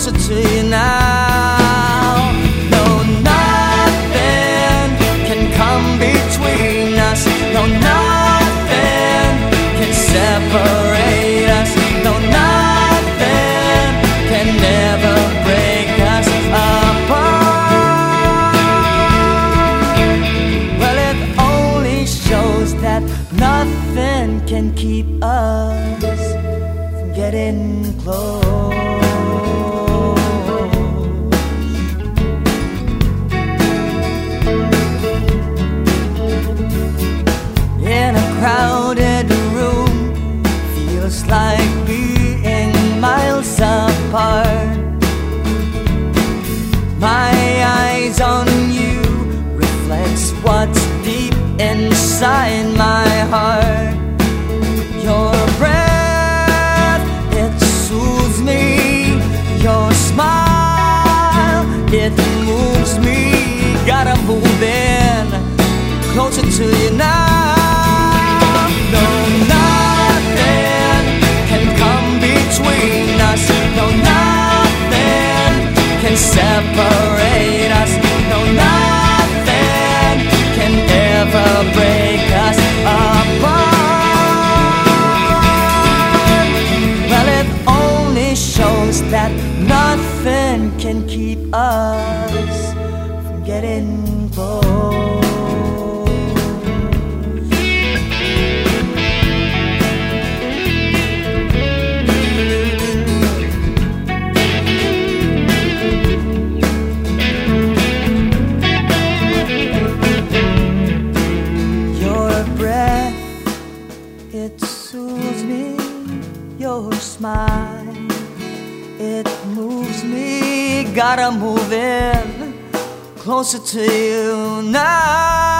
closer to you now. No, nothing can come between us. No, nothing can separate us. No, nothing can never break us apart. Well, it only shows that nothing can keep us from getting close. Inside my heart. Your breath, it soothes me. Your smile, it moves me. Gotta move in closer to you now. No, nothing can come between us. No, nothing can separate can keep us from getting breath, it soothes me. Your smile, it moves me. Gotta move in closer to you now.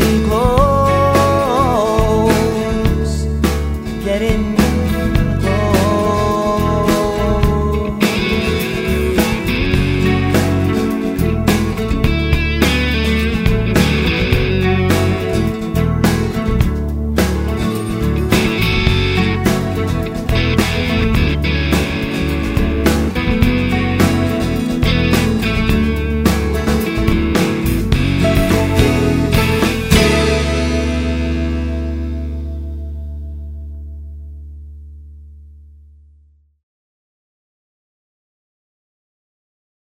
天空